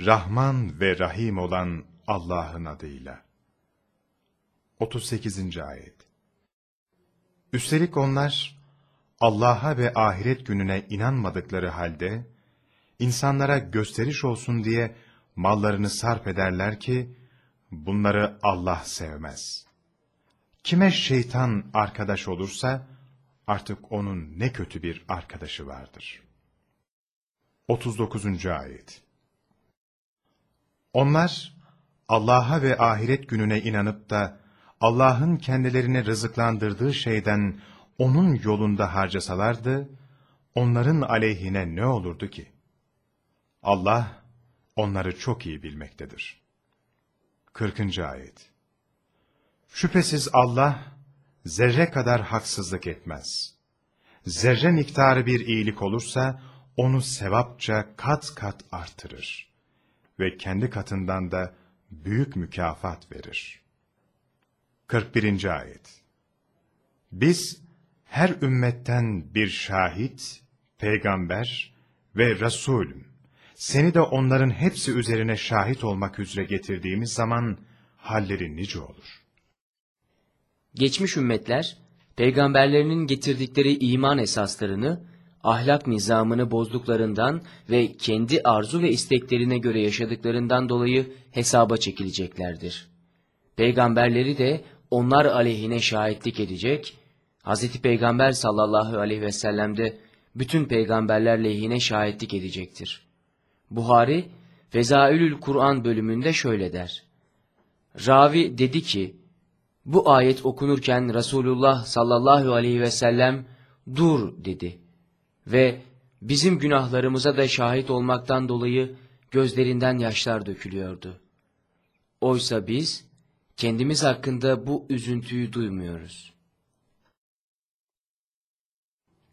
Rahman ve Rahim olan Allah'ın adıyla. 38. Ayet Üstelik onlar, Allah'a ve ahiret gününe inanmadıkları halde, insanlara gösteriş olsun diye mallarını sarf ederler ki, bunları Allah sevmez. Kime şeytan arkadaş olursa, artık onun ne kötü bir arkadaşı vardır. 39. Ayet Onlar, Allah'a ve ahiret gününe inanıp da, Allah'ın kendilerine rızıklandırdığı şeyden onun yolunda harcasalardı, onların aleyhine ne olurdu ki? Allah, onları çok iyi bilmektedir. 40. Ayet Şüphesiz Allah, zerre kadar haksızlık etmez. Zerre miktarı bir iyilik olursa, onu sevapça kat kat artırır. Ve kendi katından da büyük mükafat verir. 41. Ayet Biz, her ümmetten bir şahit, peygamber ve Resulüm, seni de onların hepsi üzerine şahit olmak üzere getirdiğimiz zaman, halleri nice olur. Geçmiş ümmetler, peygamberlerinin getirdikleri iman esaslarını, ahlak nizamını bozduklarından ve kendi arzu ve isteklerine göre yaşadıklarından dolayı hesaba çekileceklerdir. Peygamberleri de onlar aleyhine şahitlik edecek, Hz. Peygamber sallallahu aleyhi ve sellem de bütün peygamberler lehine şahitlik edecektir. Buhari, Fezaülül Kur'an bölümünde şöyle der. Ravi dedi ki, bu ayet okunurken Resulullah sallallahu aleyhi ve sellem dur dedi ve bizim günahlarımıza da şahit olmaktan dolayı gözlerinden yaşlar dökülüyordu. Oysa biz kendimiz hakkında bu üzüntüyü duymuyoruz.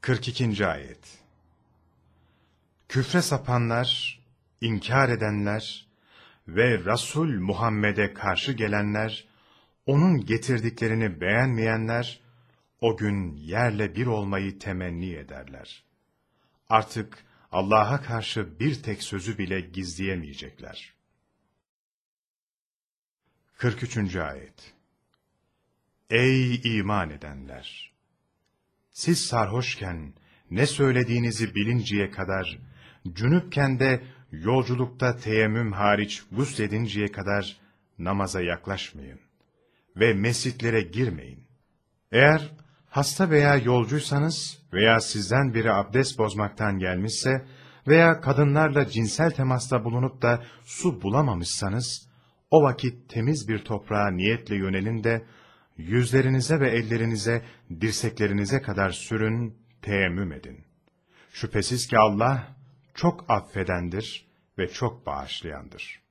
42. Ayet Küfre sapanlar, inkar edenler ve Resul Muhammed'e karşı gelenler, onun getirdiklerini beğenmeyenler, o gün yerle bir olmayı temenni ederler. Artık Allah'a karşı bir tek sözü bile gizleyemeyecekler. 43. Ayet Ey iman edenler! Siz sarhoşken ne söylediğinizi bilinceye kadar, cünüpken de yolculukta teyemmüm hariç gusledinceye kadar namaza yaklaşmayın ve mescitlere girmeyin. Eğer hasta veya yolcuysanız veya sizden biri abdest bozmaktan gelmişse veya kadınlarla cinsel temasta bulunup da su bulamamışsanız, o vakit temiz bir toprağa niyetle yönelin de, yüzlerinize ve ellerinize, dirseklerinize kadar sürün, teyemmüm edin. Şüphesiz ki Allah çok affedendir ve çok bağışlayandır.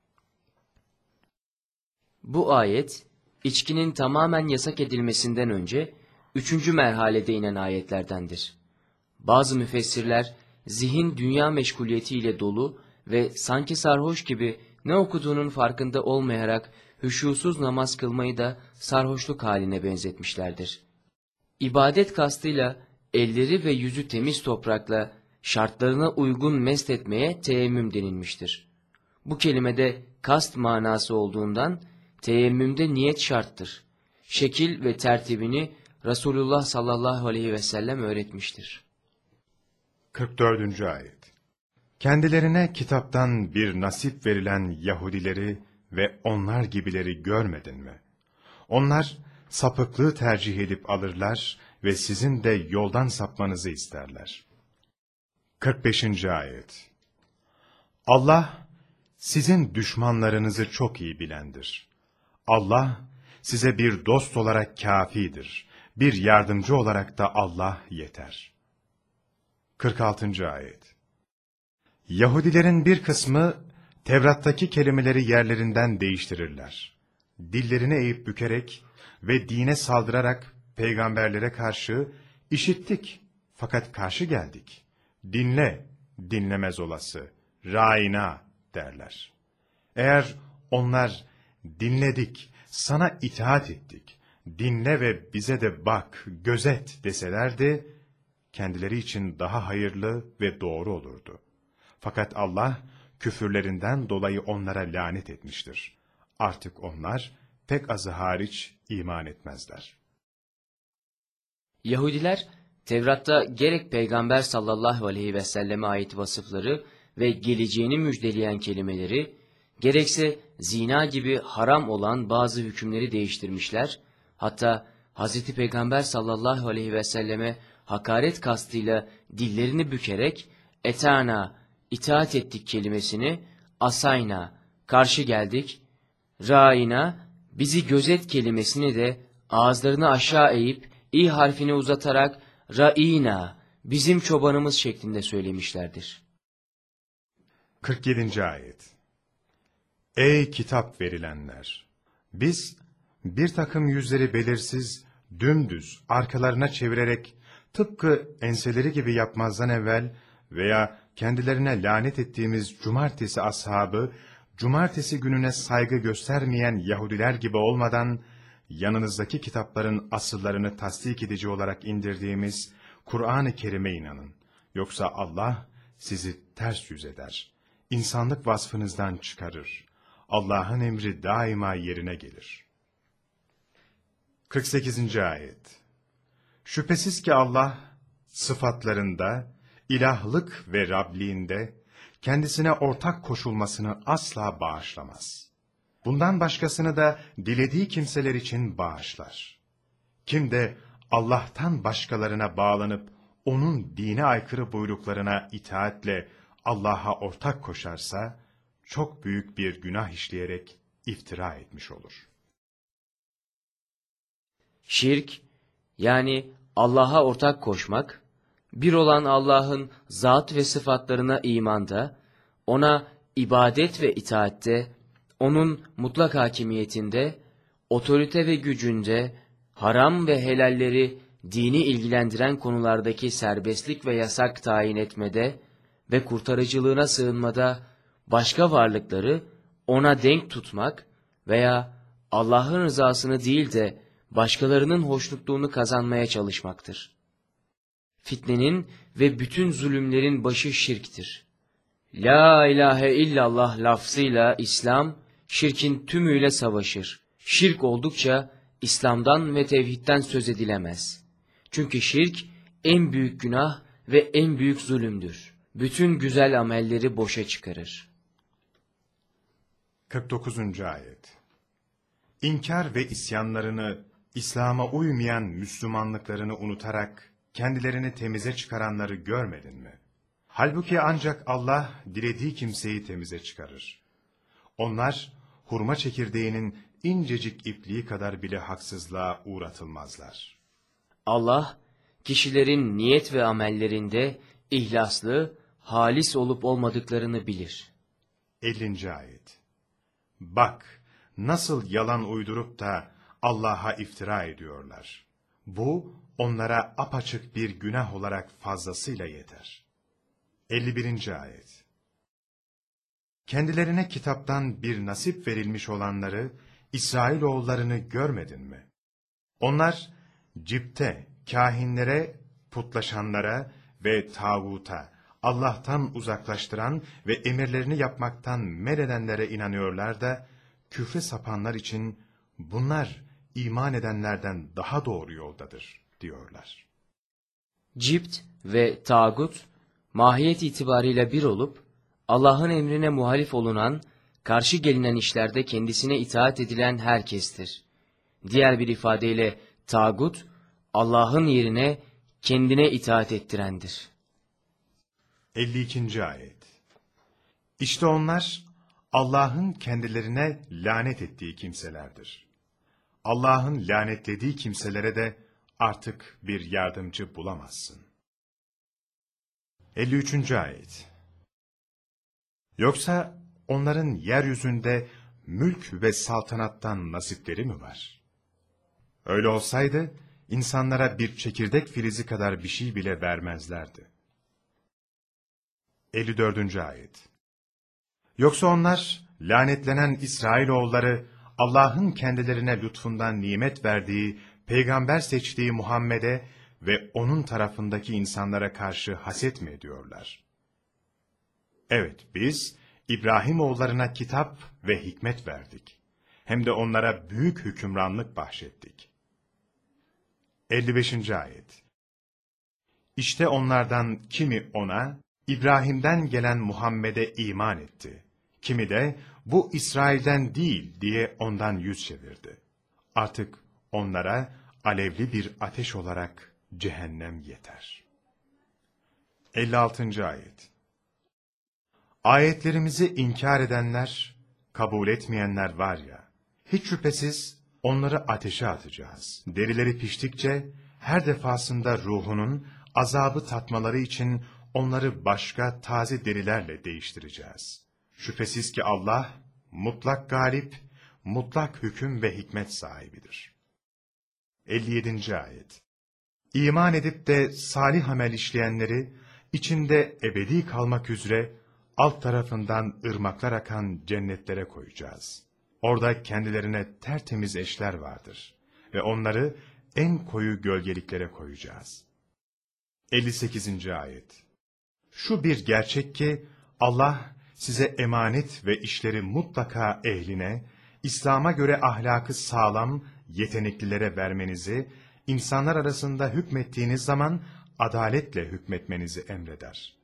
Bu ayet, içkinin tamamen yasak edilmesinden önce, üçüncü merhalede inen ayetlerdendir. Bazı müfessirler, zihin dünya meşguliyetiyle dolu ve sanki sarhoş gibi ne okuduğunun farkında olmayarak hüşusuz namaz kılmayı da sarhoşluk haline benzetmişlerdir. İbadet kastıyla elleri ve yüzü temiz toprakla şartlarına uygun mest etmeye teyemmüm denilmiştir. Bu kelimede kast manası olduğundan teyemmümde niyet şarttır. Şekil ve tertibini Resulullah sallallahu aleyhi ve sellem öğretmiştir. 44. Ayet Kendilerine kitaptan bir nasip verilen Yahudileri ve onlar gibileri görmedin mi? Onlar sapıklığı tercih edip alırlar ve sizin de yoldan sapmanızı isterler. 45. Ayet Allah, sizin düşmanlarınızı çok iyi bilendir. Allah, size bir dost olarak kafidir. Bir yardımcı olarak da Allah yeter. 46. Ayet Yahudilerin bir kısmı, Tevrat'taki kelimeleri yerlerinden değiştirirler. Dillerini eğip bükerek ve dine saldırarak peygamberlere karşı, işittik fakat karşı geldik dinle, dinlemez olası, raina derler. Eğer onlar dinledik, sana itaat ettik, dinle ve bize de bak, gözet deselerdi, kendileri için daha hayırlı ve doğru olurdu. Fakat Allah, küfürlerinden dolayı onlara lanet etmiştir. Artık onlar pek azı hariç iman etmezler. Yahudiler, Tevrat'ta gerek Peygamber sallallahu aleyhi ve selleme ait vasıfları ve geleceğini müjdeleyen kelimeleri, gerekse zina gibi haram olan bazı hükümleri değiştirmişler, hatta Hz. Peygamber sallallahu aleyhi ve selleme hakaret kastıyla dillerini bükerek, etana, itaat ettik kelimesini, asayna, karşı geldik, Ra'ina, bizi gözet kelimesini de ağızlarını aşağı eğip i harfini uzatarak Ra'ina, bizim çobanımız şeklinde söylemişlerdir. 47. Ayet Ey kitap verilenler! Biz bir takım yüzleri belirsiz, dümdüz, arkalarına çevirerek tıpkı enseleri gibi yapmazdan evvel veya kendilerine lanet ettiğimiz cumartesi ashabı, cumartesi gününe saygı göstermeyen Yahudiler gibi olmadan, yanınızdaki kitapların asıllarını tasdik edici olarak indirdiğimiz Kur'an-ı Kerim'e inanın. Yoksa Allah sizi ters yüz eder. İnsanlık vasfınızdan çıkarır. Allah'ın emri daima yerine gelir. 48. Ayet Şüphesiz ki Allah sıfatlarında, ilahlık ve Rabliğinde kendisine ortak koşulmasını asla bağışlamaz. Bundan başkasını da dilediği kimseler için bağışlar. Kim de Allah'tan başkalarına bağlanıp onun dine aykırı buyruklarına itaatle Allah'a ortak koşarsa, çok büyük bir günah işleyerek iftira etmiş olur. Şirk, yani Allah'a ortak koşmak, bir olan Allah'ın zat ve sıfatlarına imanda, ona ibadet ve itaatte, onun mutlak hakimiyetinde, otorite ve gücünde, haram ve helalleri dini ilgilendiren konulardaki serbestlik ve yasak tayin etmede ve kurtarıcılığına sığınmada başka varlıkları ona denk tutmak veya Allah'ın rızasını değil de başkalarının hoşnutluğunu kazanmaya çalışmaktır. Fitnenin ve bütün zulümlerin başı şirktir. La ilahe illallah lafzıyla İslam, şirkin tümüyle savaşır. Şirk oldukça İslam'dan ve tevhidden söz edilemez. Çünkü şirk en büyük günah ve en büyük zulümdür. Bütün güzel amelleri boşa çıkarır. 49. Ayet İnkar ve isyanlarını, İslam'a uymayan Müslümanlıklarını unutarak kendilerini temize çıkaranları görmedin mi? Halbuki ancak Allah dilediği kimseyi temize çıkarır. Onlar hurma çekirdeğinin incecik ipliği kadar bile haksızlığa uğratılmazlar. Allah, kişilerin niyet ve amellerinde ihlaslı, halis olup olmadıklarını bilir. 50. Ayet Bak, nasıl yalan uydurup da Allah'a iftira ediyorlar. Bu, onlara apaçık bir günah olarak fazlasıyla yeter. 51. Ayet Kendilerine kitaptan bir nasip verilmiş olanları, İsrailoğullarını görmedin mi? Onlar, cipte, kahinlere, putlaşanlara ve tağuta, Allah'tan uzaklaştıran ve emirlerini yapmaktan meredenlere inanıyorlar da, küfre sapanlar için bunlar iman edenlerden daha doğru yoldadır, diyorlar. Cipt ve tağut, mahiyet itibariyle bir olup, Allah'ın emrine muhalif olunan, karşı gelinen işlerde kendisine itaat edilen herkestir. Diğer bir ifadeyle tağut, Allah'ın yerine kendine itaat ettirendir. 52. Ayet İşte onlar, Allah'ın kendilerine lanet ettiği kimselerdir. Allah'ın lanetlediği kimselere de artık bir yardımcı bulamazsın. 53. Ayet Yoksa onların yeryüzünde mülk ve saltanattan nasipleri mi var? Öyle olsaydı, insanlara bir çekirdek filizi kadar bir şey bile vermezlerdi. 54. Ayet Yoksa onlar, lanetlenen İsrailoğulları, Allah'ın kendilerine lütfundan nimet verdiği, peygamber seçtiği Muhammed'e ve onun tarafındaki insanlara karşı haset mi ediyorlar? Evet, biz, İbrahim oğullarına kitap ve hikmet verdik. Hem de onlara büyük hükümranlık bahşettik. 55. Ayet İşte onlardan kimi ona, İbrahim'den gelen Muhammed'e iman etti. Kimi de bu İsrail'den değil diye ondan yüz çevirdi. Artık onlara alevli bir ateş olarak cehennem yeter. 56. Ayet Ayetlerimizi inkar edenler, kabul etmeyenler var ya, hiç şüphesiz onları ateşe atacağız. Derileri piştikçe her defasında ruhunun azabı tatmaları için onları başka taze derilerle değiştireceğiz. Şüphesiz ki Allah mutlak galip, mutlak hüküm ve hikmet sahibidir. 57. Ayet İman edip de salih amel işleyenleri, içinde ebedi kalmak üzere alt tarafından ırmaklar akan cennetlere koyacağız. Orada kendilerine tertemiz eşler vardır ve onları en koyu gölgeliklere koyacağız. 58. Ayet Şu bir gerçek ki Allah size emanet ve işleri mutlaka ehline, İslam'a göre ahlakı sağlam, yeteneklilere vermenizi, insanlar arasında hükmettiğiniz zaman adaletle hükmetmenizi emreder.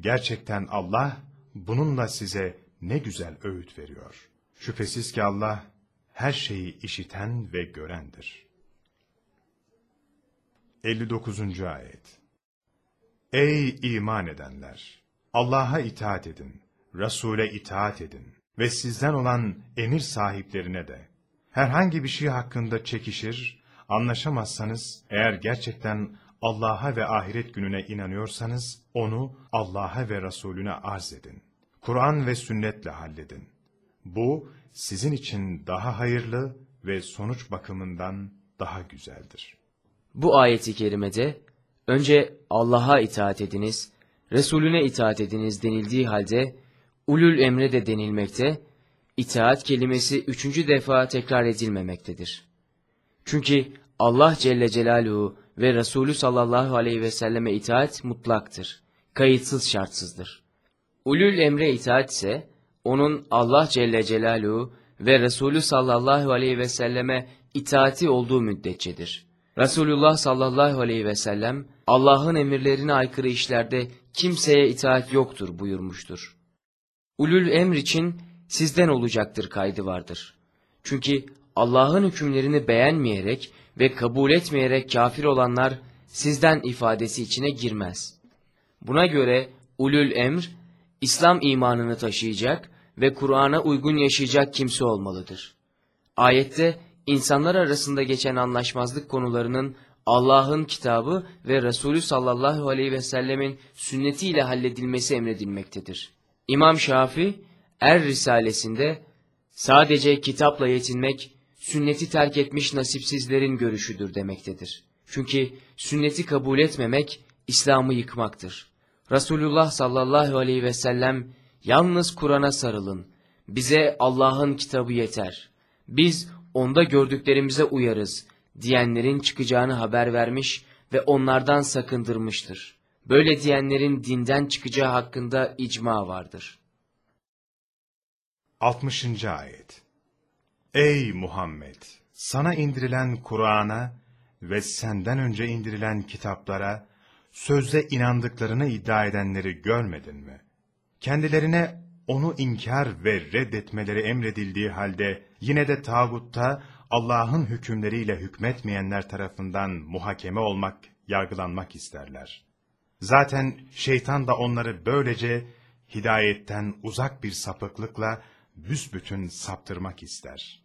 Gerçekten Allah bununla size ne güzel öğüt veriyor. Şüphesiz ki Allah her şeyi işiten ve görendir. 59. Ayet Ey iman edenler! Allah'a itaat edin, Resul'e itaat edin ve sizden olan emir sahiplerine de. Herhangi bir şey hakkında çekişir, anlaşamazsanız, eğer gerçekten Allah'a ve ahiret gününe inanıyorsanız, onu Allah'a ve Resulüne arz edin. Kur'an ve sünnetle halledin. Bu, sizin için daha hayırlı ve sonuç bakımından daha güzeldir. Bu ayeti kerimede önce Allah'a itaat ediniz, Resulüne itaat ediniz denildiği halde ulul emre de denilmekte, itaat kelimesi üçüncü defa tekrar edilmemektedir. Çünkü Allah Celle Celaluhu ve Resulü sallallahu aleyhi ve selleme itaat mutlaktır, kayıtsız şartsızdır. Ulul emre itaat ise, onun Allah Celle Celaluhu ve Resulü sallallahu aleyhi ve selleme itaati olduğu müddetçedir. Resulullah sallallahu aleyhi ve sellem, Allah'ın emirlerine aykırı işlerde kimseye itaat yoktur buyurmuştur. Ulul emr için sizden olacaktır kaydı vardır. Çünkü Allah'ın hükümlerini beğenmeyerek ve kabul etmeyerek kafir olanlar sizden ifadesi içine girmez. Buna göre ulul emr, İslam imanını taşıyacak ve Kur'an'a uygun yaşayacak kimse olmalıdır. Ayette insanlar arasında geçen anlaşmazlık konularının Allah'ın kitabı ve Resulü sallallahu aleyhi ve sellemin sünnetiyle halledilmesi emredilmektedir. İmam Şafi, Er Risalesinde sadece kitapla yetinmek, sünneti terk etmiş nasipsizlerin görüşüdür demektedir. Çünkü sünneti kabul etmemek, İslam'ı yıkmaktır. Resulullah sallallahu aleyhi ve sellem, yalnız Kur'an'a sarılın, bize Allah'ın kitabı yeter. Biz onda gördüklerimize uyarız diyenlerin çıkacağını haber vermiş ve onlardan sakındırmıştır. Böyle diyenlerin dinden çıkacağı hakkında icma vardır. 60. Ayet Ey Muhammed! Sana indirilen Kur'an'a ve senden önce indirilen kitaplara, sözde inandıklarını iddia edenleri görmedin mi? Kendilerine onu inkar ve reddetmeleri emredildiği halde, yine de tağutta Allah'ın hükümleriyle hükmetmeyenler tarafından muhakeme olmak, yargılanmak isterler. Zaten şeytan da onları böylece hidayetten uzak bir sapıklıkla büsbütün saptırmak ister.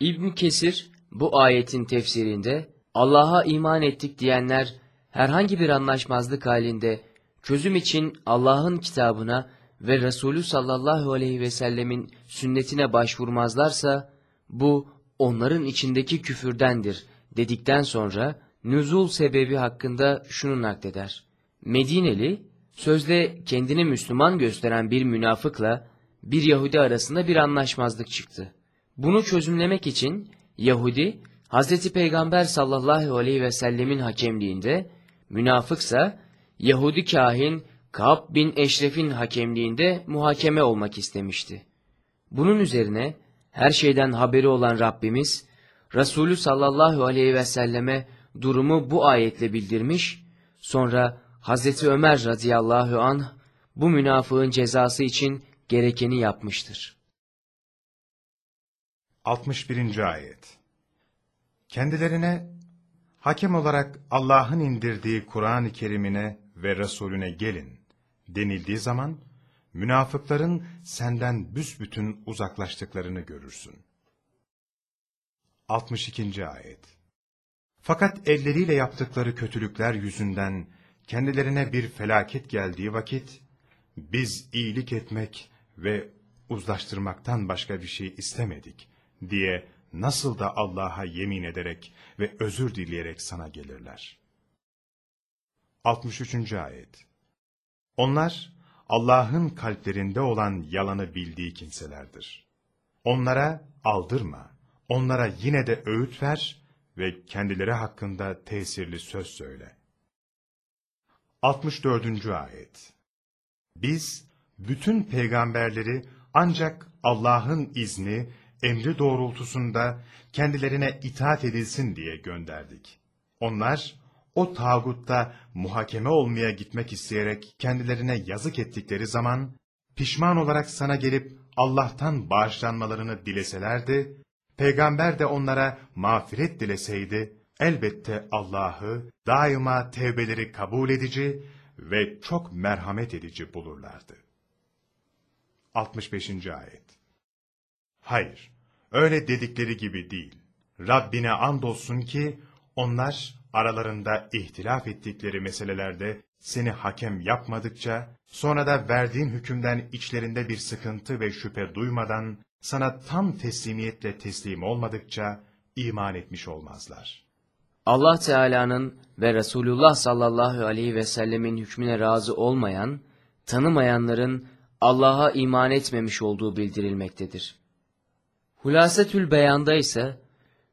İbn Kesir bu ayetin tefsirinde Allah'a iman ettik diyenler herhangi bir anlaşmazlık halinde çözüm için Allah'ın kitabına ve Resulü sallallahu aleyhi ve sellemin sünnetine başvurmazlarsa bu onların içindeki küfürdendir dedikten sonra nüzul sebebi hakkında şunu nakleder. Medineli sözde kendini Müslüman gösteren bir münafıkla bir Yahudi arasında bir anlaşmazlık çıktı. Bunu çözümlemek için Yahudi Hazreti Peygamber sallallahu aleyhi ve sellemin hakemliğinde, münafıksa Yahudi kahin Ka'b bin Eşref'in hakemliğinde muhakeme olmak istemişti. Bunun üzerine her şeyden haberi olan Rabbimiz, Resulü sallallahu aleyhi ve selleme durumu bu ayetle bildirmiş, sonra Hazreti Ömer radıyallahu anh bu münafığın cezası için gerekeni yapmıştır. 61. Ayet Kendilerine hakem olarak Allah'ın indirdiği Kur'an-ı Kerim'ine ve Resulüne gelin denildiği zaman, münafıkların senden büsbütün uzaklaştıklarını görürsün. 62. Ayet Fakat elleriyle yaptıkları kötülükler yüzünden kendilerine bir felaket geldiği vakit, biz iyilik etmek ve uzlaştırmaktan başka bir şey istemedik diye nasıl da Allah'a yemin ederek ve özür dileyerek sana gelirler. 63. Ayet Onlar, Allah'ın kalplerinde olan yalanı bildiği kimselerdir. Onlara aldırma, onlara yine de öğüt ver ve kendileri hakkında tesirli söz söyle. 64. Ayet Biz, bütün peygamberleri ancak Allah'ın izni, emri doğrultusunda kendilerine itaat edilsin diye gönderdik. Onlar, o tağutta muhakeme olmaya gitmek isteyerek kendilerine yazık ettikleri zaman, pişman olarak sana gelip Allah'tan bağışlanmalarını dileselerdi, peygamber de onlara mağfiret dileseydi, elbette Allah'ı daima tevbeleri kabul edici ve çok merhamet edici bulurlardı. 65. Ayet Hayır, öyle dedikleri gibi değil. Rabbine andolsun ki, onlar aralarında ihtilaf ettikleri meselelerde seni hakem yapmadıkça, sonra da verdiğin hükümden içlerinde bir sıkıntı ve şüphe duymadan, sana tam teslimiyetle teslim olmadıkça iman etmiş olmazlar. Allah Teala'nın ve Resulullah sallallahu aleyhi ve sellemin hükmüne razı olmayan, tanımayanların Allah'a iman etmemiş olduğu bildirilmektedir. Hulasetül beyanda ise,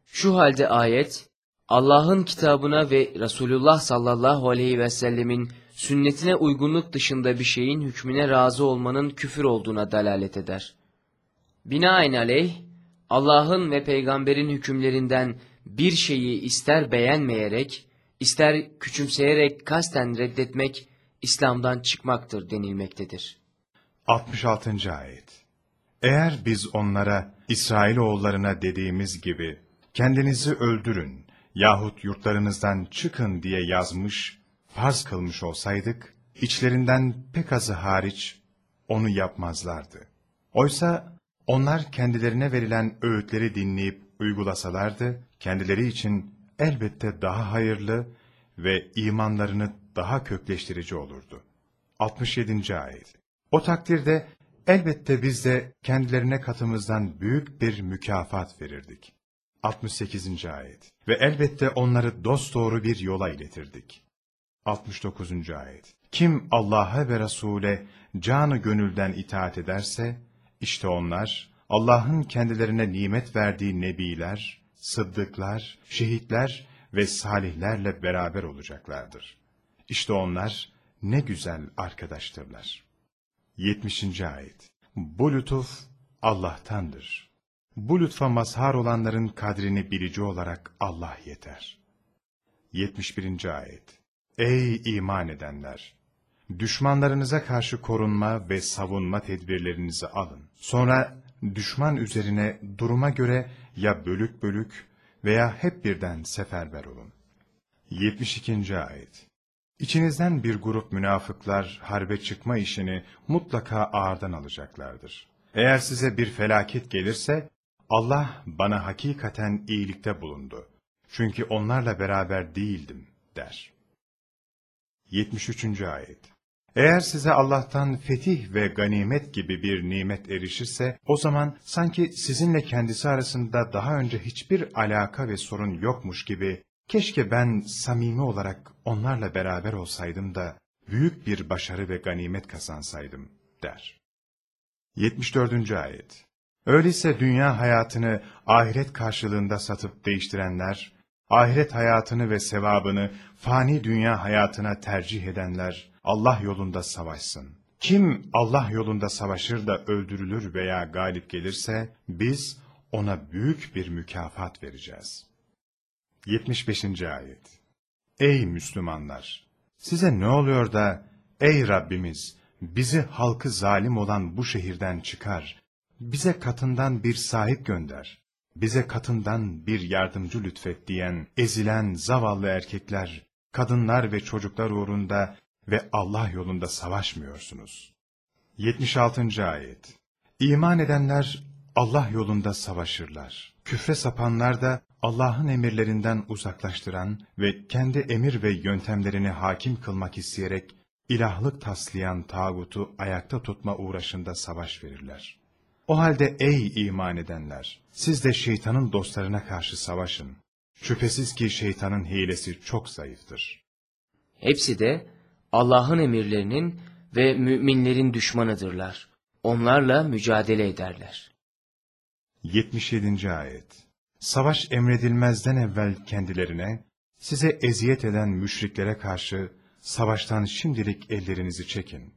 şu halde ayet, Allah'ın kitabına ve Resulullah sallallahu aleyhi ve sellemin sünnetine uygunluk dışında bir şeyin hükmüne razı olmanın küfür olduğuna dalalet eder. Binaenaleyh, Allah'ın ve peygamberin hükümlerinden bir şeyi ister beğenmeyerek, ister küçümseyerek kasten reddetmek, İslam'dan çıkmaktır denilmektedir. 66. Ayet Eğer biz onlara, İsrailoğullarına dediğimiz gibi, kendinizi öldürün yahut yurtlarınızdan çıkın diye yazmış, farz kılmış olsaydık, içlerinden pek azı hariç onu yapmazlardı. Oysa onlar kendilerine verilen öğütleri dinleyip uygulasalardı, kendileri için elbette daha hayırlı ve imanlarını daha kökleştirici olurdu. 67. Ayet O takdirde elbette biz de kendilerine katımızdan büyük bir mükafat verirdik. 68. Ayet Ve elbette onları dosdoğru bir yola iletirdik. 69. Ayet Kim Allah'a ve Resul'e canı gönülden itaat ederse, işte onlar Allah'ın kendilerine nimet verdiği nebiler, sıddıklar, şehitler ve salihlerle beraber olacaklardır. İşte onlar ne güzel arkadaştırlar. 70. Ayet Bu lütuf Allah'tandır. Bu lütfa mazhar olanların kadrini bilici olarak Allah yeter. 71. Ayet Ey iman edenler! Düşmanlarınıza karşı korunma ve savunma tedbirlerinizi alın. Sonra düşman üzerine duruma göre ya bölük bölük veya hep birden seferber olun. 72. Ayet İçinizden bir grup münafıklar harbe çıkma işini mutlaka ağırdan alacaklardır. Eğer size bir felaket gelirse, Allah bana hakikaten iyilikte bulundu. Çünkü onlarla beraber değildim, der. 73. Ayet Eğer size Allah'tan fetih ve ganimet gibi bir nimet erişirse, o zaman sanki sizinle kendisi arasında daha önce hiçbir alaka ve sorun yokmuş gibi, keşke ben samimi olarak onlarla beraber olsaydım da, büyük bir başarı ve ganimet kazansaydım, der. 74. Ayet Öyleyse dünya hayatını ahiret karşılığında satıp değiştirenler, ahiret hayatını ve sevabını fani dünya hayatına tercih edenler, Allah yolunda savaşsın. Kim Allah yolunda savaşır da öldürülür veya galip gelirse, biz ona büyük bir mükafat vereceğiz. 75. Ayet Ey Müslümanlar! Size ne oluyor da, ey Rabbimiz, bizi halkı zalim olan bu şehirden çıkar, bize katından bir sahip gönder, bize katından bir yardımcı lütfet diyen, ezilen zavallı erkekler, kadınlar ve çocuklar uğrunda ve Allah yolunda savaşmıyorsunuz. 76. Ayet İman edenler Allah yolunda savaşırlar. Küfre sapanlar da Allah'ın emirlerinden uzaklaştıran ve kendi emir ve yöntemlerini hakim kılmak isteyerek ilahlık taslayan tağutu ayakta tutma uğraşında savaş verirler. O halde ey iman edenler, siz de şeytanın dostlarına karşı savaşın. Şüphesiz ki şeytanın hilesi çok zayıftır. Hepsi de Allah'ın emirlerinin ve müminlerin düşmanıdırlar. Onlarla mücadele ederler. 77. Ayet Savaş emredilmezden evvel kendilerine, size eziyet eden müşriklere karşı savaştan şimdilik ellerinizi çekin.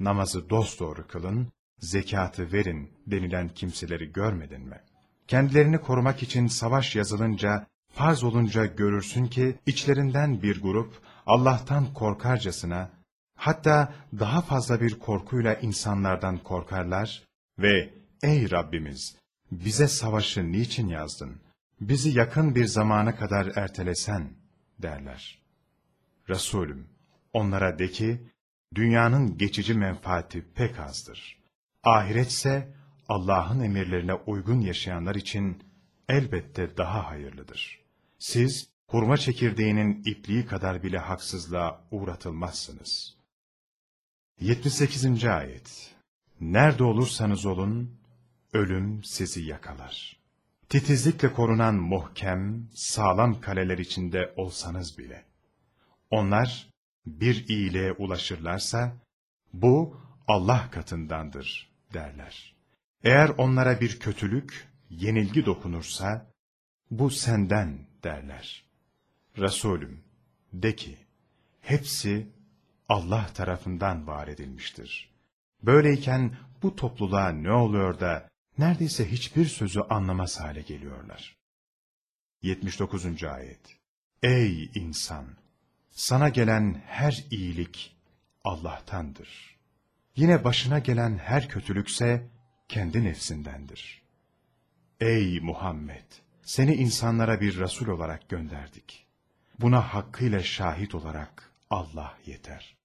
Namazı dosdoğru kılın, zekatı verin denilen kimseleri görmedin mi? Kendilerini korumak için savaş yazılınca, farz olunca görürsün ki içlerinden bir grup Allah'tan korkarcasına, hatta daha fazla bir korkuyla insanlardan korkarlar ve ''Ey Rabbimiz, bize savaşı niçin yazdın? Bizi yakın bir zamana kadar ertelesen.'' derler. Resulüm, onlara de ki, dünyanın geçici menfaati pek azdır. Ahiretse Allah'ın emirlerine uygun yaşayanlar için elbette daha hayırlıdır. Siz hurma çekirdeğinin ipliği kadar bile haksızlığa uğratılmazsınız. 78. Ayet Nerede olursanız olun, ölüm sizi yakalar. Titizlikle korunan muhkem, sağlam kaleler içinde olsanız bile. Onlar bir iyiliğe ulaşırlarsa, bu Allah katındandır derler. Eğer onlara bir kötülük, yenilgi dokunursa, bu senden derler. Resulüm, de ki, hepsi Allah tarafından var edilmiştir. Böyleyken bu topluluğa ne oluyor da neredeyse hiçbir sözü anlamaz hale geliyorlar. 79. Ayet Ey insan! Sana gelen her iyilik Allah'tandır. Yine başına gelen her kötülükse kendi nefsindendir. Ey Muhammed! Seni insanlara bir Resul olarak gönderdik. Buna hakkıyla şahit olarak Allah yeter.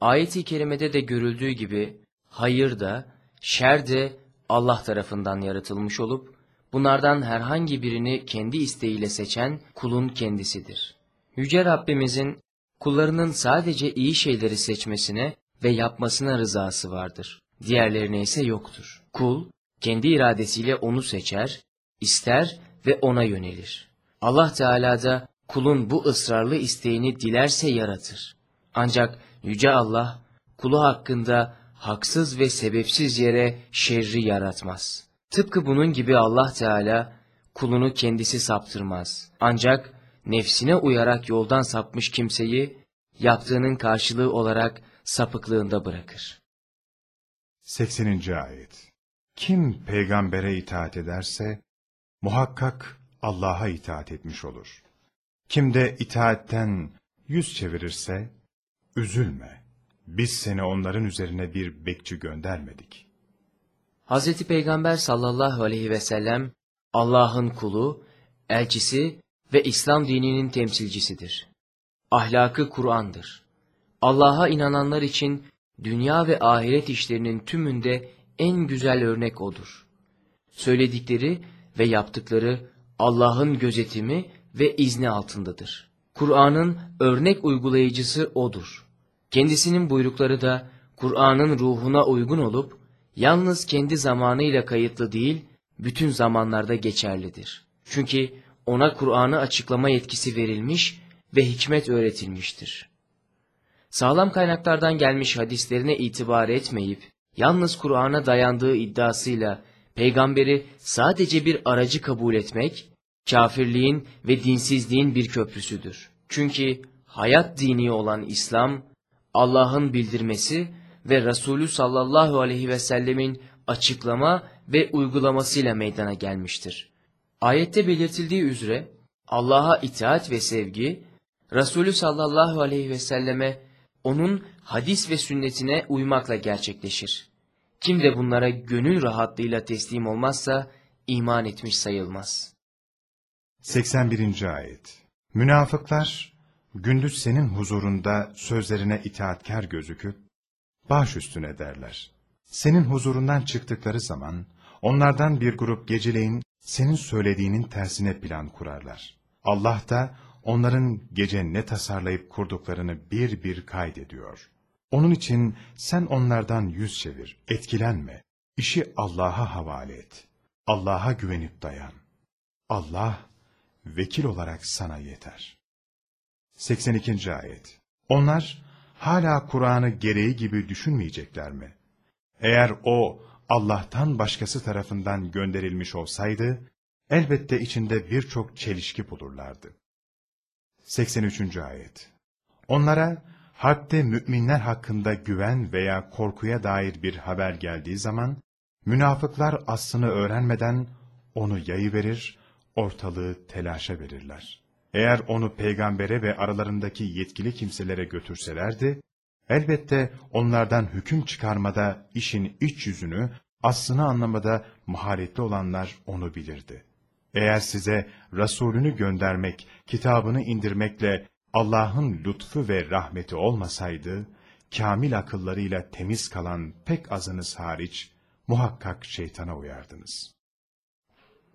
Ayet-i kerimede de görüldüğü gibi hayır da, şer de Allah tarafından yaratılmış olup, bunlardan herhangi birini kendi isteğiyle seçen kulun kendisidir. Yüce Rabbimizin kullarının sadece iyi şeyleri seçmesine ve yapmasına rızası vardır. Diğerlerine ise yoktur. Kul, kendi iradesiyle onu seçer, ister ve ona yönelir. Allah Teala da kulun bu ısrarlı isteğini dilerse yaratır. Ancak Yüce Allah, kulu hakkında haksız ve sebepsiz yere şerri yaratmaz. Tıpkı bunun gibi Allah Teala, kulunu kendisi saptırmaz. Ancak nefsine uyarak yoldan sapmış kimseyi, yaptığının karşılığı olarak sapıklığında bırakır. 80. Ayet Kim peygambere itaat ederse, muhakkak Allah'a itaat etmiş olur. Kim de itaatten yüz çevirirse, üzülme. Biz seni onların üzerine bir bekçi göndermedik. Hz. Peygamber sallallahu aleyhi ve sellem, Allah'ın kulu, elçisi ve İslam dininin temsilcisidir. Ahlakı Kur'an'dır. Allah'a inananlar için dünya ve ahiret işlerinin tümünde en güzel örnek O'dur. Söyledikleri ve yaptıkları Allah'ın gözetimi ve izni altındadır. Kur'an'ın örnek uygulayıcısı O'dur. Kendisinin buyrukları da Kur'an'ın ruhuna uygun olup, yalnız kendi zamanıyla kayıtlı değil, bütün zamanlarda geçerlidir. Çünkü ona Kur'an'ı açıklama yetkisi verilmiş ve hikmet öğretilmiştir. Sağlam kaynaklardan gelmiş hadislerine itibar etmeyip, yalnız Kur'an'a dayandığı iddiasıyla peygamberi sadece bir aracı kabul etmek, kafirliğin ve dinsizliğin bir köprüsüdür. Çünkü hayat dini olan İslam, Allah'ın bildirmesi ve Resulü sallallahu aleyhi ve sellemin açıklama ve uygulamasıyla meydana gelmiştir. Ayette belirtildiği üzere Allah'a itaat ve sevgi, Resulü sallallahu aleyhi ve selleme onun hadis ve sünnetine uymakla gerçekleşir. Kim de bunlara gönül rahatlığıyla teslim olmazsa iman etmiş sayılmaz. 81. Ayet Münafıklar, gündüz senin huzurunda sözlerine itaatkar gözüküp, baş üstüne derler. Senin huzurundan çıktıkları zaman, onlardan bir grup geceleyin senin söylediğinin tersine plan kurarlar. Allah da onların gece ne tasarlayıp kurduklarını bir bir kaydediyor. Onun için sen onlardan yüz çevir, etkilenme. İşi Allah'a havale et. Allah'a güvenip dayan. Allah, vekil olarak sana yeter. 82. Ayet Onlar, hala Kur'an'ı gereği gibi düşünmeyecekler mi? Eğer o, Allah'tan başkası tarafından gönderilmiş olsaydı, elbette içinde birçok çelişki bulurlardı. 83. Ayet Onlara, harpte müminler hakkında güven veya korkuya dair bir haber geldiği zaman, münafıklar aslını öğrenmeden onu yayıverir, ortalığı telaşa verirler. Eğer onu peygambere ve aralarındaki yetkili kimselere götürselerdi, elbette onlardan hüküm çıkarmada işin iç yüzünü, aslını anlamada maharetli olanlar onu bilirdi. Eğer size Resulünü göndermek, kitabını indirmekle Allah'ın lütfu ve rahmeti olmasaydı, kamil akıllarıyla temiz kalan pek azınız hariç, muhakkak şeytana uyardınız.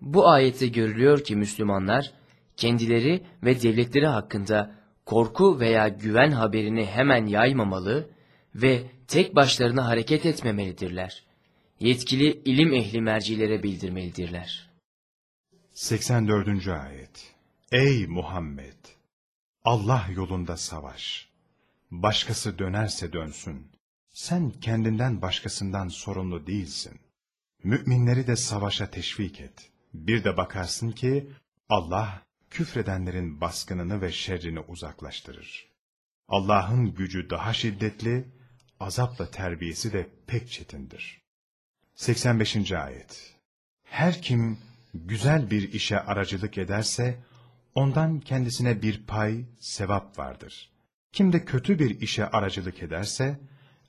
Bu ayette görülüyor ki Müslümanlar, kendileri ve devletleri hakkında korku veya güven haberini hemen yaymamalı ve tek başlarına hareket etmemelidirler. Yetkili ilim ehli mercilere bildirmelidirler. 84. Ayet Ey Muhammed! Allah yolunda savaş. Başkası dönerse dönsün. Sen kendinden başkasından sorumlu değilsin. Müminleri de savaşa teşvik et. Bir de bakarsın ki Allah küfredenlerin baskınını ve şerrini uzaklaştırır. Allah'ın gücü daha şiddetli, azapla terbiyesi de pek çetindir. 85. Ayet Her kim güzel bir işe aracılık ederse, ondan kendisine bir pay, sevap vardır. Kim de kötü bir işe aracılık ederse,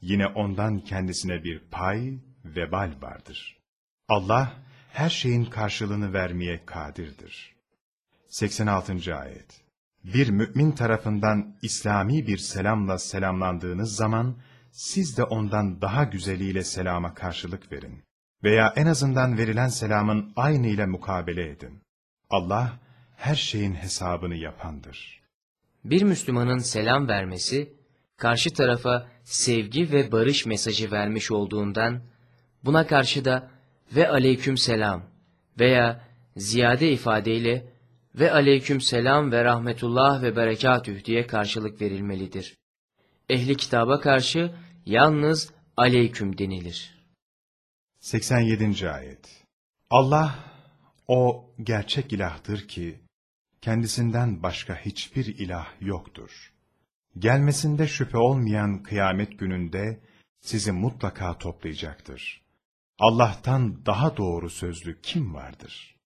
yine ondan kendisine bir pay, vebal vardır. Allah, her şeyin karşılığını vermeye kadirdir. 86. Ayet Bir mümin tarafından İslami bir selamla selamlandığınız zaman, siz de ondan daha güzeliyle selama karşılık verin. Veya en azından verilen selamın aynı ile mukabele edin. Allah, her şeyin hesabını yapandır. Bir Müslümanın selam vermesi, karşı tarafa sevgi ve barış mesajı vermiş olduğundan, buna karşı da ve aleyküm selam veya ziyade ifadeyle ve aleyküm selam ve rahmetullah ve berekatüh diye karşılık verilmelidir. Ehli kitaba karşı yalnız aleyküm denilir. 87. Ayet Allah, o gerçek ilahtır ki, kendisinden başka hiçbir ilah yoktur. Gelmesinde şüphe olmayan kıyamet gününde sizi mutlaka toplayacaktır. Allah'tan daha doğru sözlü kim vardır?